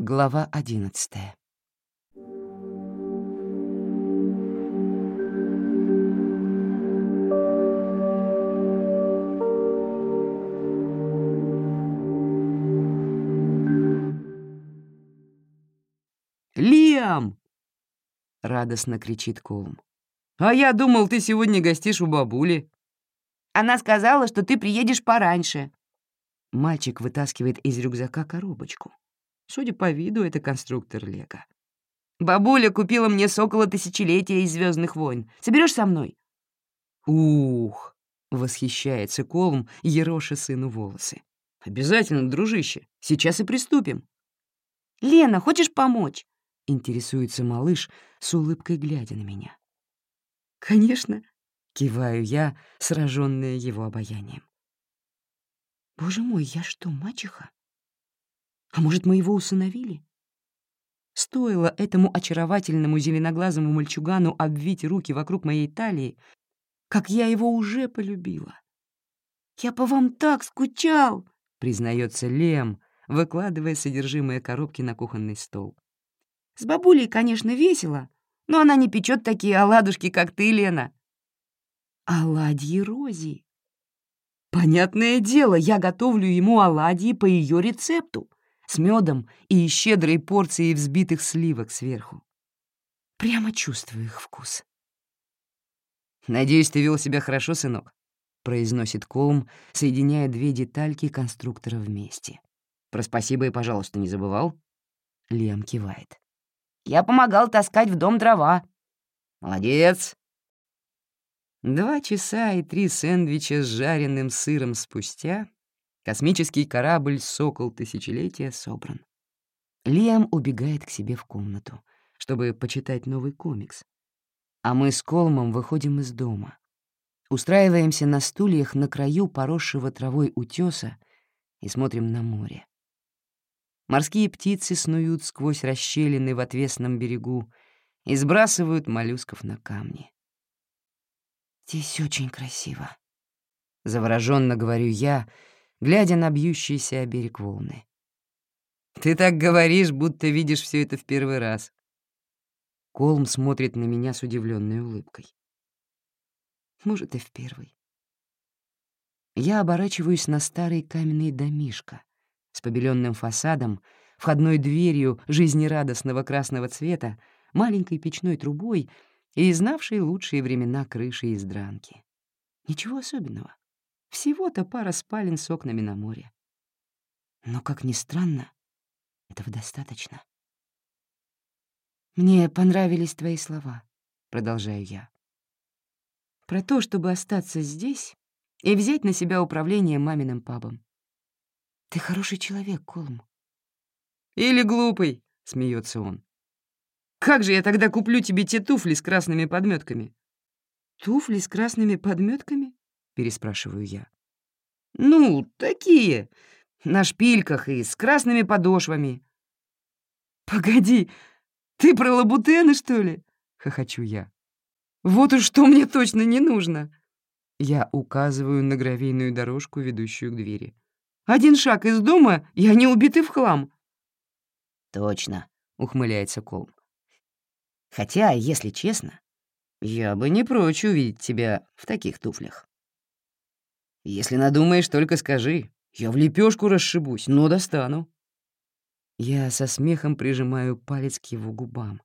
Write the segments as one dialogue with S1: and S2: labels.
S1: Глава одиннадцатая. «Лиам!» — радостно кричит Колм. «А я думал, ты сегодня гостишь у бабули».
S2: Она сказала, что ты приедешь пораньше.
S1: Мальчик вытаскивает из рюкзака коробочку. Судя по виду, это конструктор Лего.
S2: Бабуля купила мне сокола тысячелетия из Звездных войн. Соберешь со мной?
S1: Ух! Восхищается Колм, ероша сыну волосы. Обязательно, дружище. Сейчас и приступим.
S2: Лена, хочешь помочь?
S1: Интересуется малыш с улыбкой глядя на меня. Конечно, киваю я, сраженная его обаянием. Боже мой, я что, мачеха? А может, мы его усыновили? Стоило этому очаровательному зеленоглазому мальчугану обвить руки вокруг моей талии, как я его уже полюбила.
S2: «Я по вам так скучал!»
S1: — признается Лем, выкладывая содержимое коробки на кухонный стол.
S2: «С бабулей, конечно, весело, но она не печет такие оладушки, как ты, Лена».
S1: «Оладьи Рози!» Понятное дело, я готовлю ему оладьи по ее рецепту, с медом и щедрой порцией взбитых сливок сверху. Прямо чувствую их вкус. «Надеюсь, ты вел себя хорошо, сынок», — произносит Колм, соединяя две детальки конструктора вместе. «Про спасибо и, пожалуйста, не забывал?» Лем кивает.
S2: «Я помогал таскать в дом дрова».
S1: «Молодец», Два часа и три сэндвича с жареным сыром спустя космический корабль «Сокол Тысячелетия» собран. Лиам убегает к себе в комнату, чтобы почитать новый комикс. А мы с Колмом выходим из дома. Устраиваемся на стульях на краю поросшего травой утёса и смотрим на море. Морские птицы снуют сквозь расщелины в отвесном берегу и сбрасывают моллюсков на камни. «Здесь очень красиво», — завороженно говорю я, глядя на бьющийся о берег волны. «Ты так говоришь, будто видишь все это в первый раз». Колм смотрит на меня с удивленной улыбкой. Может, и в первый. Я оборачиваюсь на старый каменный домишко с побеленным фасадом, входной дверью жизнерадостного красного цвета, маленькой печной трубой — и знавший лучшие времена крыши из дранки. Ничего особенного. Всего-то пара спален с окнами на море. Но, как ни странно, этого достаточно. «Мне понравились твои слова», — продолжаю я. «Про то, чтобы остаться здесь и взять на себя управление маминым пабом. Ты хороший человек, Колм». «Или глупый», — смеется он. Как же я тогда куплю тебе те туфли с красными подметками? Туфли с красными подметками? Переспрашиваю я. Ну, такие, на шпильках и с красными подошвами. Погоди, ты про лабутены, что ли? хохочу я. Вот уж что мне точно не нужно. Я указываю на гравийную дорожку, ведущую к двери. Один шаг из дома, и они убиты в хлам. Точно, ухмыляется Колм. Хотя, если честно, я бы не прочь увидеть тебя в таких туфлях. Если надумаешь, только скажи. Я в лепешку расшибусь, но достану. Я со смехом прижимаю палец к его губам,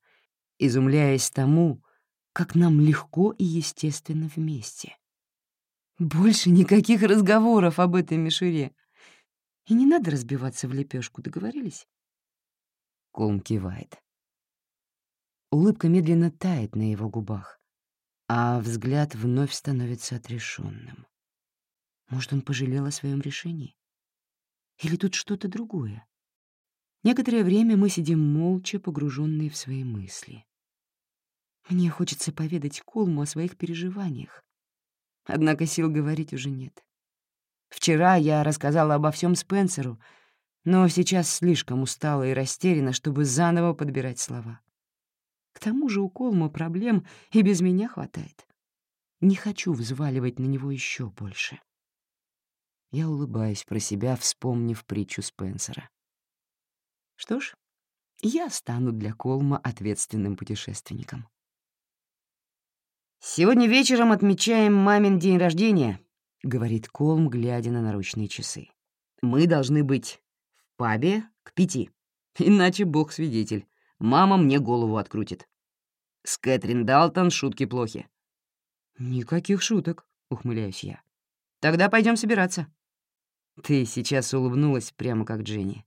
S1: изумляясь тому, как нам легко и естественно вместе. Больше никаких разговоров об этой мишуре. И не надо разбиваться в лепешку, договорились? Колм кивает. Улыбка медленно тает на его губах, а взгляд вновь становится отрешенным. Может, он пожалел о своем решении? Или тут что-то другое? Некоторое время мы сидим молча, погруженные в свои мысли. Мне хочется поведать Колму о своих переживаниях. Однако сил говорить уже нет. Вчера я рассказала обо всем Спенсеру, но сейчас слишком устала и растеряна, чтобы заново подбирать слова. К тому же у Колма проблем и без меня хватает. Не хочу взваливать на него еще больше. Я улыбаюсь про себя, вспомнив притчу Спенсера. Что ж, я стану для Колма ответственным путешественником. «Сегодня вечером отмечаем мамин день рождения», — говорит Колм, глядя на наручные часы. «Мы должны быть в пабе к пяти, иначе бог свидетель. Мама мне голову открутит. С Кэтрин Далтон шутки плохи». «Никаких шуток», — ухмыляюсь я. «Тогда пойдем собираться». Ты сейчас улыбнулась прямо как Дженни.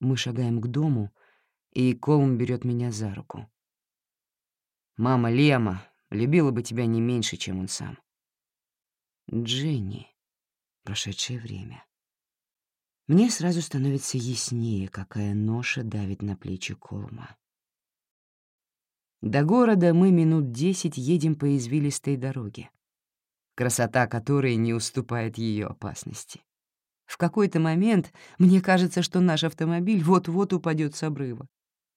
S1: Мы шагаем к дому, и Колм берет меня за руку. «Мама Лема любила бы тебя не меньше, чем он сам». Дженни. Прошедшее время. Мне сразу становится яснее, какая ноша давит на плечи Колма. До города мы минут десять едем по извилистой дороге красота которой не уступает ее опасности. В какой-то момент мне кажется, что наш автомобиль вот-вот упадет с обрыва.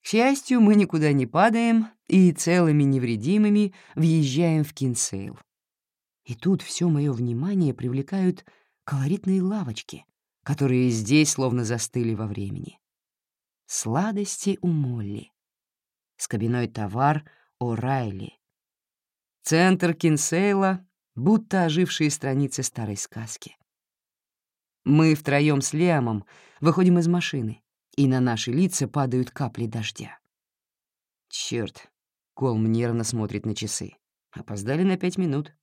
S1: К счастью, мы никуда не падаем и целыми невредимыми въезжаем в Кинсейл. И тут все мое внимание привлекают колоритные лавочки, которые здесь словно застыли во времени. Сладости у Молли. Скобяной товар О'Райли. Центр Кинсейла будто ожившие страницы старой сказки. Мы втроем с Лиамом выходим из машины, и на наши лица падают капли дождя. Черт, Колм нервно смотрит на часы. Опоздали на пять минут.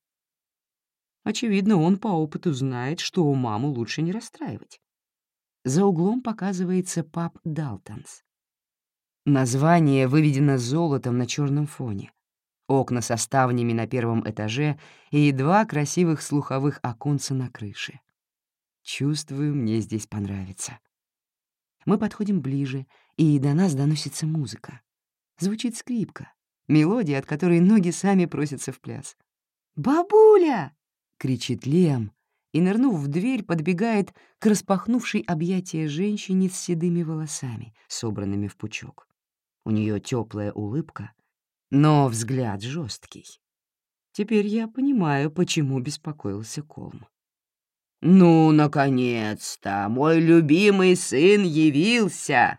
S1: Очевидно, он по опыту знает, что у маму лучше не расстраивать. За углом показывается паб Далтонс. Название выведено золотом на черном фоне окна со ставнями на первом этаже и два красивых слуховых оконца на крыше. Чувствую, мне здесь понравится. Мы подходим ближе, и до нас доносится музыка. Звучит скрипка, мелодия, от которой ноги сами просятся в пляс. «Бабуля!» — кричит Лем, и, нырнув в дверь, подбегает к распахнувшей объятия женщине с седыми волосами, собранными в пучок. У нее теплая улыбка, но взгляд жесткий. Теперь я понимаю, почему беспокоился Колм. «Ну, наконец-то, мой любимый сын явился!»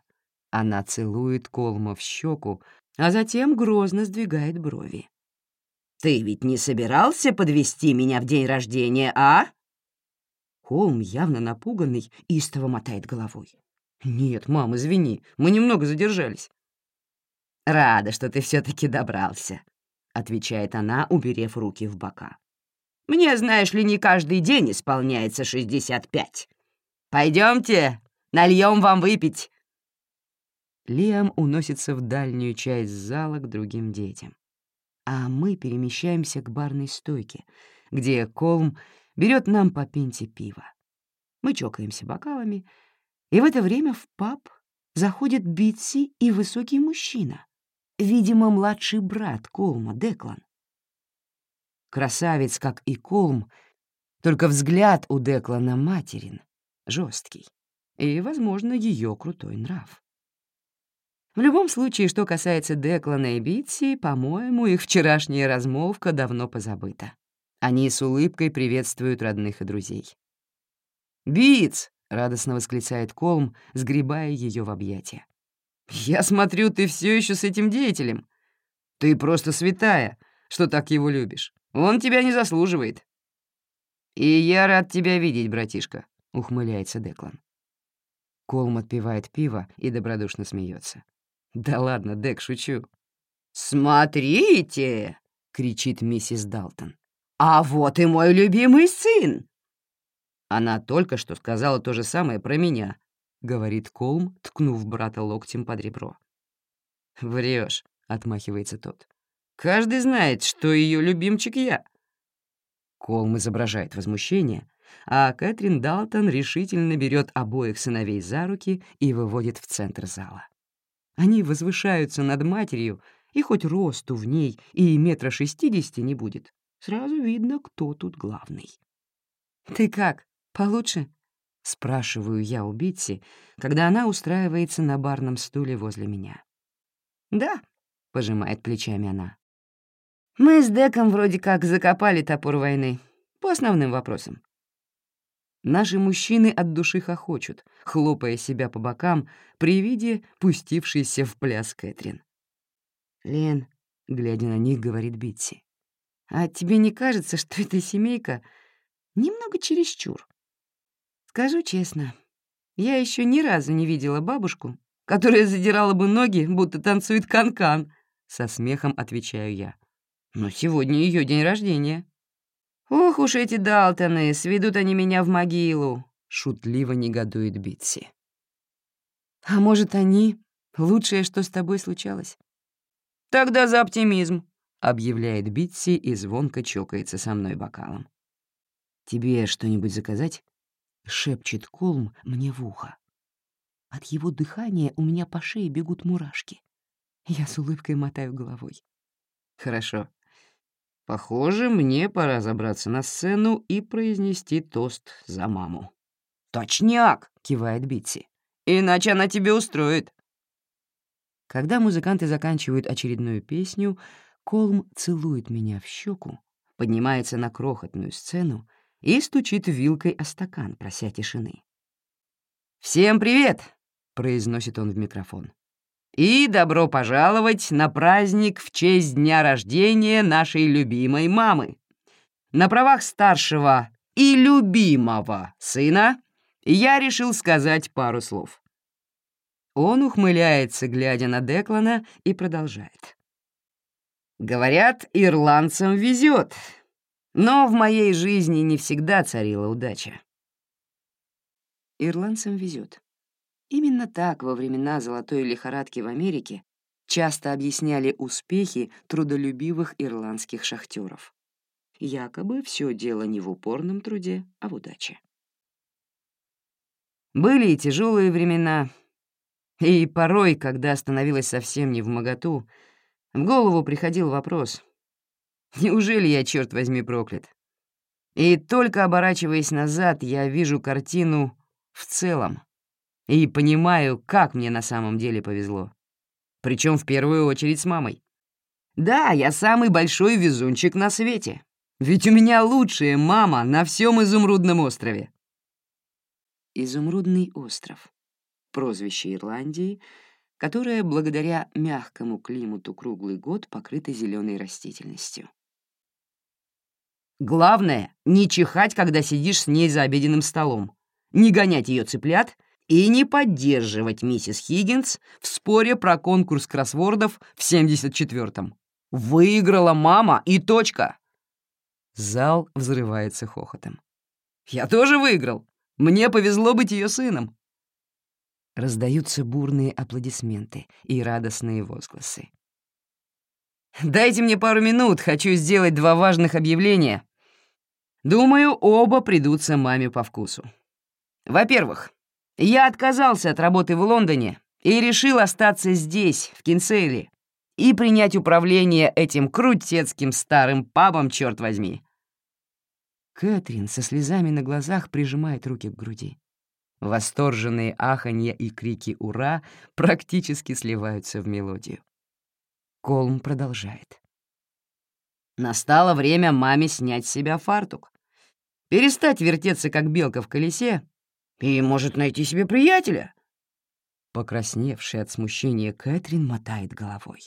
S1: Она целует Колма в щеку, а затем грозно сдвигает брови. «Ты ведь не собирался подвести меня в день рождения, а?» Колм, явно напуганный, истово мотает головой. «Нет, мам, извини, мы немного задержались. «Рада, что ты все таки добрался», — отвечает она, уперев руки в бока. «Мне, знаешь ли, не каждый день исполняется шестьдесят пять. Пойдемте, нальем вам выпить». Лиам уносится в дальнюю часть зала к другим детям. А мы перемещаемся к барной стойке, где Колм берет нам по пенте пива. Мы чокаемся бокалами, и в это время в паб заходит Битси и высокий мужчина, видимо, младший брат Колма, Деклан. Красавец, как и Колм, только взгляд у Деклана материн, жесткий, и, возможно, ее крутой нрав. В любом случае, что касается Деклана и Битси, по-моему, их вчерашняя размолвка давно позабыта. Они с улыбкой приветствуют родных и друзей. «Битс!» — радостно восклицает Колм, сгребая ее в объятия. «Я смотрю, ты все еще с этим деятелем. Ты просто святая, что так его любишь. Он тебя не заслуживает». «И я рад тебя видеть, братишка», — ухмыляется Деклан. Колм отпивает пиво и добродушно смеется. «Да ладно, Дек, шучу». «Смотрите!» — кричит миссис Далтон. «А вот и мой любимый сын!» Она только что сказала то же самое про меня, — говорит Колм, ткнув брата локтем под ребро. Врешь, отмахивается тот. «Каждый знает, что ее любимчик я». Колм изображает возмущение, а Кэтрин Далтон решительно берет обоих сыновей за руки и выводит в центр зала. Они возвышаются над матерью, и хоть росту в ней и метра шестидесяти не будет, сразу видно, кто тут главный. «Ты как, получше?» — спрашиваю я у Битси, когда она устраивается на барном стуле возле меня. «Да», — пожимает плечами она. «Мы с Деком вроде как закопали топор войны. По основным вопросам». Наши мужчины от души хохочут, хлопая себя по бокам при виде пустившейся в пляс Кэтрин. «Лен», — глядя на них, говорит Битси, «а тебе не кажется, что эта семейка немного чересчур?» Скажу честно, я еще ни разу не видела бабушку, которая задирала бы ноги, будто танцует канкан, -кан, со смехом отвечаю я. Но сегодня ее день рождения. Ох уж эти Далтоны, сведут они меня в могилу, шутливо негодует Битси. А может, они — лучшее, что с тобой случалось? Тогда за оптимизм, объявляет Битси и звонко чокается со мной бокалом. Тебе что-нибудь заказать? Шепчет Колм мне в ухо. От его дыхания у меня по шее бегут мурашки. Я с улыбкой мотаю головой. Хорошо. Похоже, мне пора забраться на сцену и произнести тост за маму. «Точняк!» — кивает Битси. «Иначе она тебе устроит». Когда музыканты заканчивают очередную песню, Колм целует меня в щеку, поднимается на крохотную сцену и стучит вилкой о стакан, прося тишины. «Всем привет!» — произносит он в микрофон. «И добро пожаловать на праздник в честь дня рождения нашей любимой мамы. На правах старшего и любимого сына я решил сказать пару слов». Он ухмыляется, глядя на Деклана, и продолжает. «Говорят, ирландцам везет, но в моей жизни не всегда царила удача. Ирландцам везет. Именно так во времена золотой лихорадки в Америке часто объясняли успехи трудолюбивых ирландских шахтеров. Якобы все дело не в упорном труде, а в удаче. Были и тяжелые времена, и порой, когда становилось совсем не в моготу, в голову приходил вопрос, Неужели я, черт возьми, проклят? И только оборачиваясь назад, я вижу картину в целом и понимаю, как мне на самом деле повезло. Причем в первую очередь с мамой. Да, я самый большой везунчик на свете. Ведь у меня лучшая мама на всем Изумрудном острове. Изумрудный остров. Прозвище Ирландии, которое благодаря мягкому климату круглый год покрыто зеленой растительностью. Главное — не чихать, когда сидишь с ней за обеденным столом, не гонять ее цыплят и не поддерживать миссис Хиггинс в споре про конкурс кроссвордов в 74-м. Выиграла мама и точка. Зал взрывается хохотом. Я тоже выиграл. Мне повезло быть ее сыном. Раздаются бурные аплодисменты и радостные возгласы. «Дайте мне пару минут, хочу сделать два важных объявления», Думаю, оба придутся маме по вкусу. Во-первых, я отказался от работы в Лондоне и решил остаться здесь, в Кинсейле, и принять управление этим крутецким старым пабом, черт возьми. Кэтрин со слезами на глазах прижимает руки к груди. Восторженные аханья и крики «Ура!» практически сливаются в мелодию. Колм продолжает. Настало время маме снять с себя фартук перестать вертеться, как белка в колесе, и может найти себе приятеля. Покрасневшая от смущения Кэтрин мотает головой.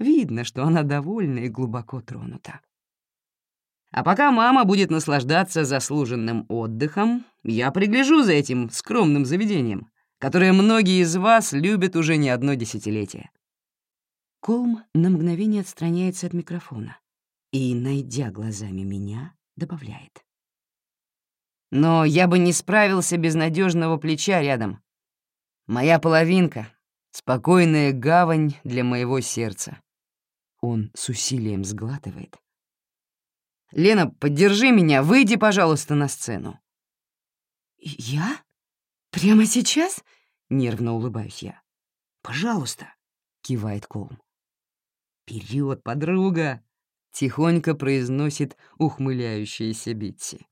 S1: Видно, что она довольна и глубоко тронута. А пока мама будет наслаждаться заслуженным отдыхом, я пригляжу за этим скромным заведением, которое многие из вас любят уже не одно десятилетие. Колм на мгновение отстраняется от микрофона и, найдя глазами меня, добавляет. Но я бы не справился без надежного плеча рядом. Моя половинка — спокойная гавань для моего сердца. Он с усилием сглатывает. «Лена, поддержи меня, выйди, пожалуйста, на сцену». «Я? Прямо сейчас?» — нервно улыбаюсь я. «Пожалуйста», — кивает Колм. «Вперед, подруга!» — тихонько произносит ухмыляющаяся Битси.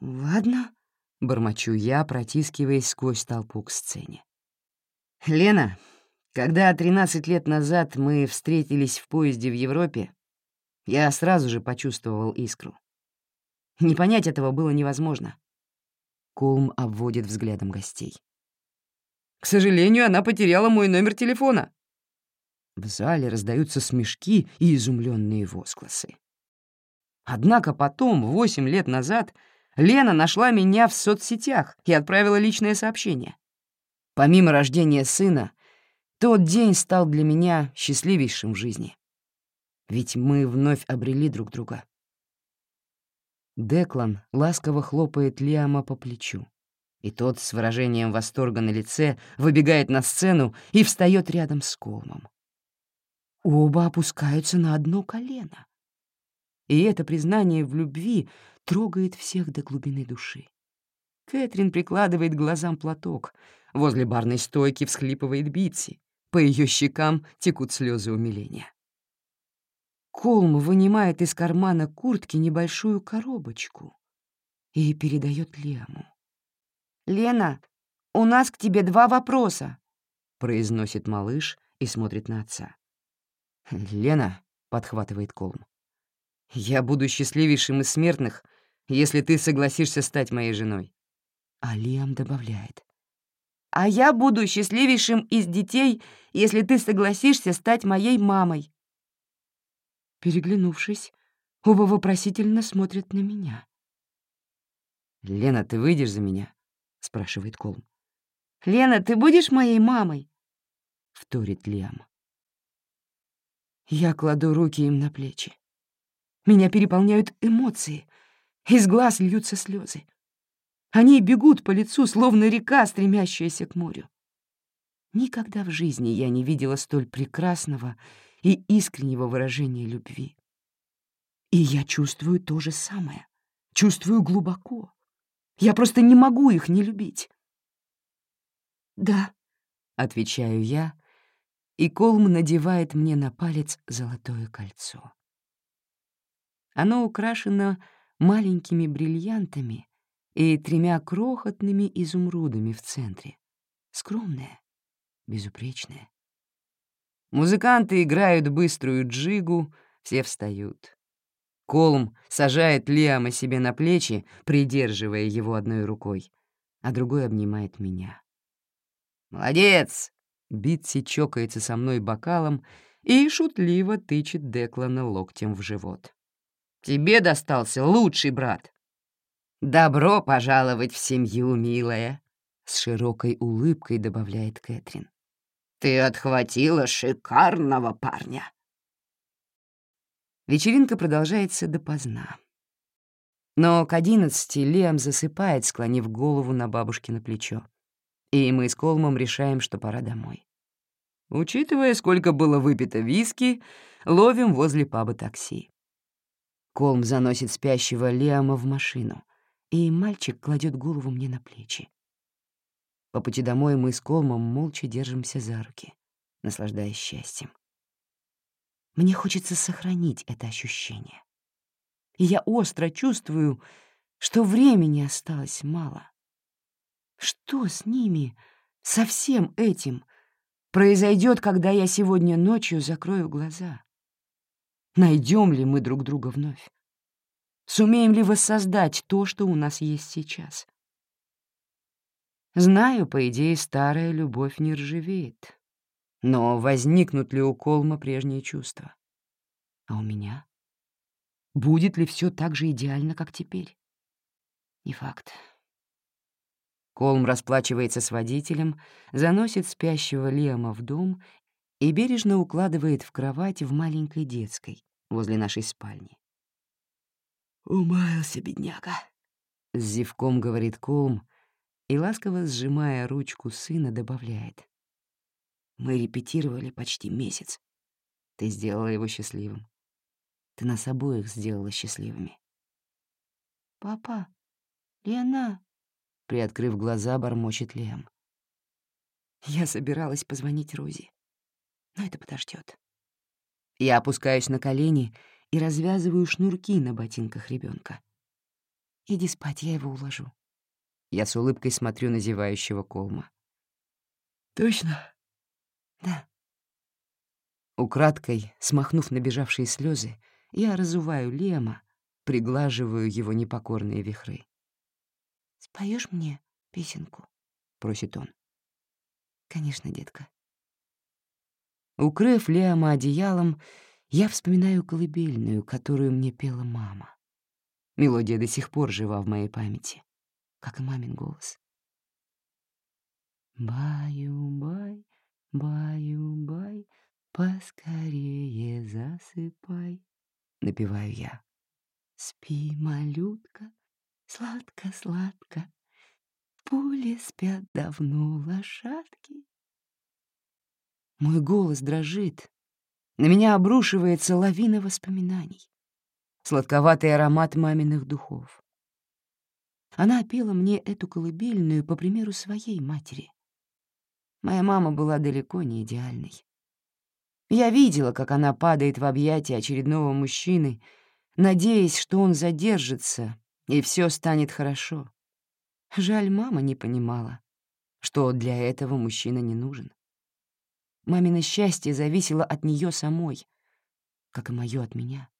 S1: «Ладно», — бормочу я, протискиваясь сквозь толпу к сцене. «Лена, когда 13 лет назад мы встретились в поезде в Европе, я сразу же почувствовал искру. Не понять этого было невозможно. Колм обводит взглядом гостей. «К сожалению, она потеряла мой номер телефона». В зале раздаются смешки и изумленные возгласы. Однако потом, восемь лет назад, Лена нашла меня в соцсетях и отправила личное сообщение. Помимо рождения сына, тот день стал для меня счастливейшим в жизни. Ведь мы вновь обрели друг друга. Деклан ласково хлопает Лиама по плечу, и тот с выражением восторга на лице выбегает на сцену и встает рядом с Колмом. Оба опускаются на одно колено. И это признание в любви трогает всех до глубины души. Кэтрин прикладывает глазам платок. Возле барной стойки всхлипывает Битси. По ее щекам текут слезы умиления. Колм вынимает из кармана куртки небольшую коробочку и передает Лему.
S2: «Лена, у нас к тебе два вопроса», —
S1: произносит малыш и смотрит на отца. «Лена», — подхватывает Колм, — «я буду счастливейшим из смертных, если ты согласишься стать моей женой». А Лиам добавляет.
S2: «А я буду счастливейшим из детей, если ты согласишься стать моей мамой».
S1: Переглянувшись, оба вопросительно смотрят на меня. «Лена, ты выйдешь за меня?» — спрашивает Колм.
S2: «Лена, ты будешь моей мамой?»
S1: — вторит Лиам. Я кладу руки им на плечи. Меня переполняют эмоции, из глаз льются слезы. Они бегут по лицу, словно река, стремящаяся к морю. Никогда в жизни я не видела столь прекрасного и искреннего выражения любви. И я чувствую то же самое. Чувствую глубоко. Я просто не могу их не любить. «Да», — отвечаю я, и Колм надевает мне на палец золотое кольцо. Оно украшено маленькими бриллиантами и тремя крохотными изумрудами в центре. Скромное, безупречное. Музыканты играют быструю джигу, все встают. Колм сажает Лиама себе на плечи, придерживая его одной рукой, а другой обнимает меня. «Молодец!» — Битси чокается со мной бокалом и шутливо тычет Деклана локтем в живот. Тебе достался лучший брат». «Добро пожаловать в семью, милая», — с широкой улыбкой добавляет Кэтрин. «Ты отхватила шикарного парня». Вечеринка продолжается допоздна. Но к одиннадцати Лиам засыпает, склонив голову на бабушкино плечо. И мы с Колмом решаем, что пора домой. Учитывая, сколько было выпито виски, ловим возле паба такси. Колм заносит спящего Лиама в машину, и мальчик кладет голову мне на плечи. По пути домой мы с Колмом молча держимся за руки, наслаждаясь счастьем. Мне хочется сохранить это ощущение. И я остро чувствую, что времени осталось мало. Что с ними, со всем этим, произойдет, когда я сегодня ночью закрою глаза? Найдем ли мы друг друга вновь? Сумеем ли воссоздать то, что у нас есть сейчас? Знаю, по идее, старая любовь не ржавеет. Но возникнут ли у Колма прежние чувства? А у меня? Будет ли все так же идеально, как теперь? Не факт. Колм расплачивается с водителем, заносит спящего Лиама в дом и бережно укладывает в кровать в маленькой детской возле нашей спальни. «Умаялся, бедняга», — с зевком говорит Колм и, ласково сжимая ручку сына, добавляет. «Мы репетировали почти месяц. Ты сделала его счастливым. Ты нас обоих сделала счастливыми».
S2: «Папа, Лена», —
S1: приоткрыв глаза, бормочет Лем. Я собиралась позвонить Рози, но это подождет. Я опускаюсь на колени и развязываю шнурки на ботинках ребенка. «Иди спать, я его уложу». Я с улыбкой смотрю на зевающего Колма. «Точно?» «Да». Украдкой, смахнув набежавшие слезы, я разуваю Лема, приглаживаю его непокорные вихры.
S2: Споешь мне песенку?»
S1: — просит он.
S2: «Конечно, детка».
S1: Укрыв Лиама одеялом, я вспоминаю колыбельную, которую мне пела мама. Мелодия до сих пор жива в моей памяти, как и мамин голос. «Баю-бай, баю-бай, поскорее засыпай», — напеваю я. «Спи, малютка, сладко-сладко, поле спят давно лошадки». Мой голос дрожит, на меня обрушивается лавина воспоминаний. Сладковатый аромат маминых духов. Она пела мне эту колыбельную по примеру своей матери. Моя мама была далеко не идеальной. Я видела, как она падает в объятия очередного мужчины, надеясь, что он задержится, и все станет хорошо. Жаль, мама не понимала, что для этого мужчина не нужен. Мамино счастье зависело от нее самой, как и мое от меня.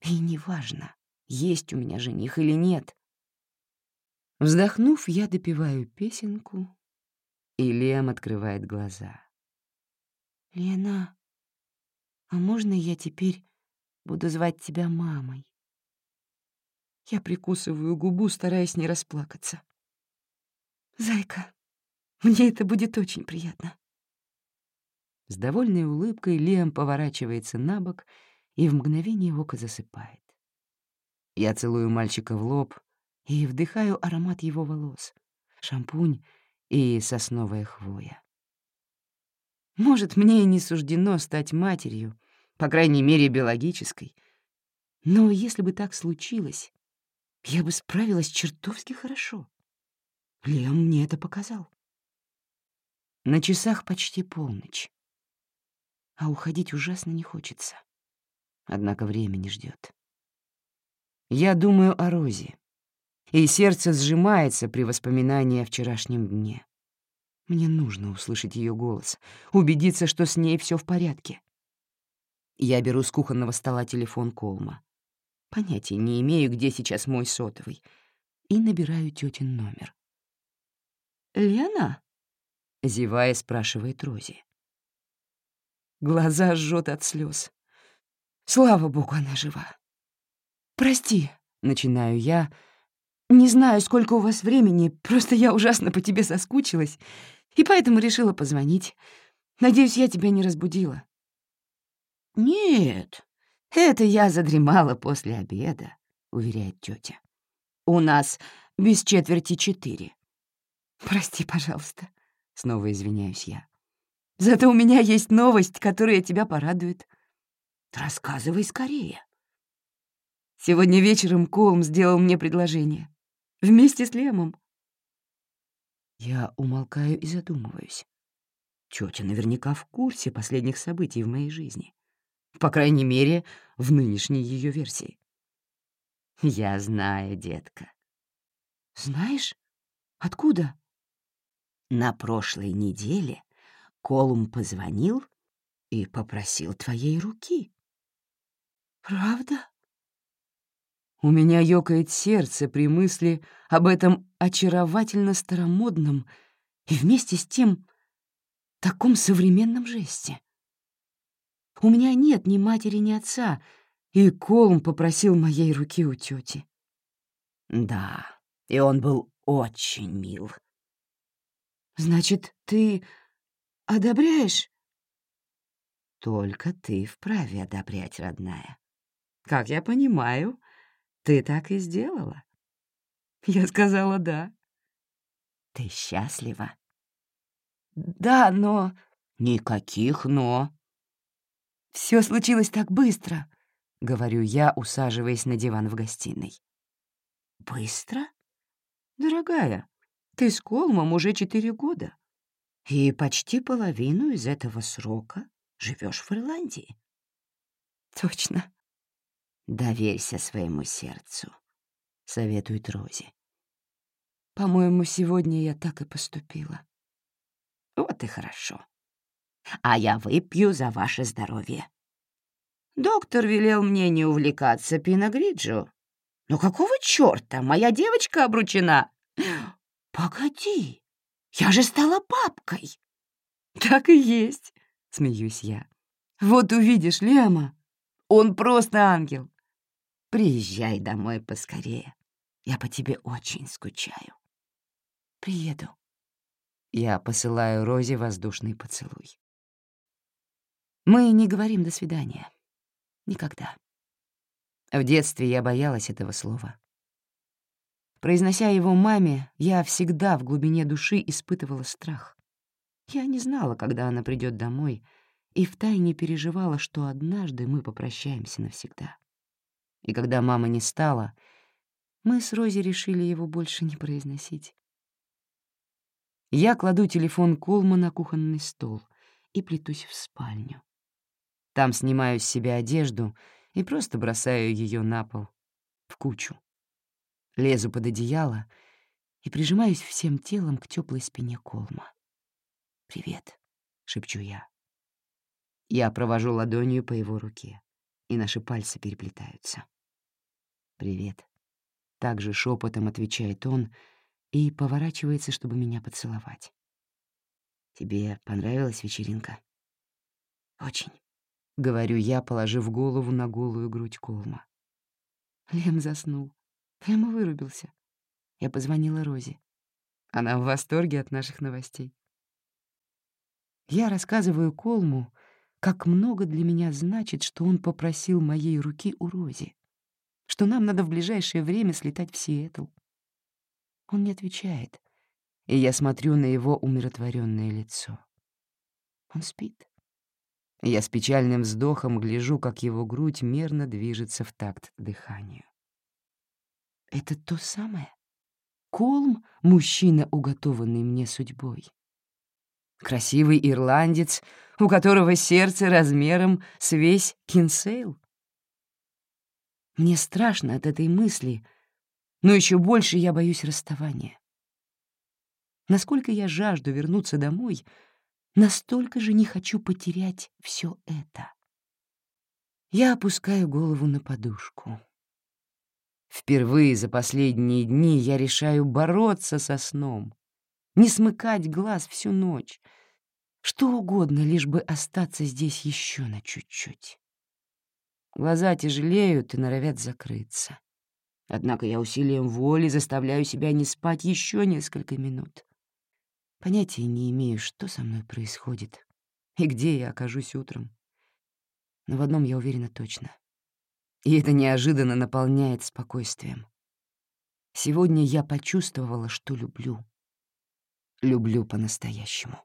S1: И неважно, есть у меня жених или нет. Вздохнув, я допиваю песенку, и Лем открывает глаза.
S2: «Лена, а можно я теперь буду звать тебя мамой?» Я прикусываю губу, стараясь не расплакаться. «Зайка, мне это будет очень приятно».
S1: С довольной улыбкой Лиам поворачивается на бок и в мгновение ока засыпает. Я целую мальчика в лоб и вдыхаю аромат его волос, шампунь и сосновая хвоя. Может, мне и не суждено стать матерью, по крайней мере, биологической. Но если бы так случилось, я бы справилась чертовски хорошо. Лем мне это показал. На часах почти полночь а уходить ужасно не хочется. Однако время не ждет. Я думаю о Розе, и сердце сжимается при воспоминании о вчерашнем дне. Мне нужно услышать ее голос, убедиться, что с ней все в порядке. Я беру с кухонного стола телефон Колма. Понятия не имею, где сейчас мой сотовый, и набираю тетин номер.
S2: «Лена?»
S1: — зевая, спрашивает Рози. Глаза жжет от слез. Слава богу, она жива. «Прости», — начинаю я. «Не знаю, сколько у вас времени, просто я ужасно по тебе соскучилась, и поэтому решила позвонить. Надеюсь, я тебя не разбудила».
S2: «Нет, это я задремала после обеда», — уверяет тетя. «У нас без четверти четыре».
S1: «Прости, пожалуйста», — снова извиняюсь я. Зато у меня есть новость, которая тебя порадует.
S2: Рассказывай скорее.
S1: Сегодня вечером Колм сделал мне предложение. Вместе с Лемом. Я умолкаю и задумываюсь. Тётя наверняка в курсе последних событий в моей жизни. По крайней мере, в нынешней ее версии.
S2: Я знаю, детка.
S1: Знаешь? Откуда?
S2: На прошлой неделе Колум позвонил и попросил твоей руки.
S1: Правда? У меня ёкает сердце при мысли об этом очаровательно старомодном и вместе с тем таком современном жесте. У меня нет ни матери, ни отца, и Колум попросил моей руки у тети.
S2: Да, и он был очень мил.
S1: Значит, ты Одобряешь?
S2: Только ты вправе одобрять, родная. Как я понимаю, ты так и сделала.
S1: Я сказала «да».
S2: Ты счастлива?
S1: Да, но...
S2: Никаких «но».
S1: Все случилось так быстро, — говорю я, усаживаясь на диван в гостиной.
S2: Быстро?
S1: Дорогая, ты с Колмом уже четыре года.
S2: И почти половину из этого срока живешь в Ирландии.
S1: Точно.
S2: Доверься своему сердцу, советует Рози.
S1: По-моему, сегодня я так и поступила.
S2: Вот и хорошо. А я выпью за ваше здоровье. Доктор велел мне не увлекаться пиногриджо. Но какого чёрта? Моя девочка обручена. Погоди, я же стала папкой.
S1: Так и есть, смеюсь я. Вот увидишь Лема, он просто ангел.
S2: Приезжай домой поскорее. Я по тебе очень скучаю.
S1: Приеду.
S2: Я посылаю Розе воздушный поцелуй.
S1: Мы не говорим «до свидания». Никогда. В детстве я боялась этого слова. Произнося его маме, я всегда в глубине души испытывала страх. Я не знала, когда она придет домой, и втайне переживала, что однажды мы попрощаемся навсегда. И когда мама не стала, мы с Рози решили его больше не произносить. Я кладу телефон Колма на кухонный стол и плетусь в спальню. Там снимаю с себя одежду и просто бросаю ее на пол, в кучу. Лезу под одеяло и прижимаюсь всем телом к теплой спине Колма. «Привет», — шепчу я. Я провожу ладонью по его руке, и наши пальцы переплетаются. «Привет», — также шепотом отвечает он и поворачивается, чтобы меня поцеловать. «Тебе понравилась вечеринка?» «Очень», — говорю я, положив голову на голую грудь Колма. Лем заснул. Прямо вырубился. Я позвонила Розе. Она в восторге от наших новостей. Я рассказываю Колму, как много для меня значит, что он попросил моей руки у Рози, что нам надо в ближайшее время слетать в Сиэтл. Он не отвечает, и я смотрю на его умиротворенное лицо. Он спит. Я с печальным вздохом гляжу, как его грудь мерно движется в такт дыханию. Это то самое? Колм — мужчина, уготованный мне судьбой. Красивый ирландец, у которого сердце размером с весь Кинсейл. Мне страшно от этой мысли, но еще больше я боюсь расставания. Насколько я жажду вернуться домой, настолько же не хочу потерять все это. Я опускаю голову на подушку. Впервые за последние дни я решаю бороться со сном, не смыкать глаз всю ночь, что угодно, лишь бы остаться здесь еще на чуть-чуть. Глаза тяжелеют и норовят закрыться. Однако я усилием воли заставляю себя не спать еще несколько минут. Понятия не имею, что со мной происходит и где я окажусь утром. Но в одном я уверена точно. И это неожиданно наполняет спокойствием. Сегодня я почувствовала, что люблю. Люблю по-настоящему.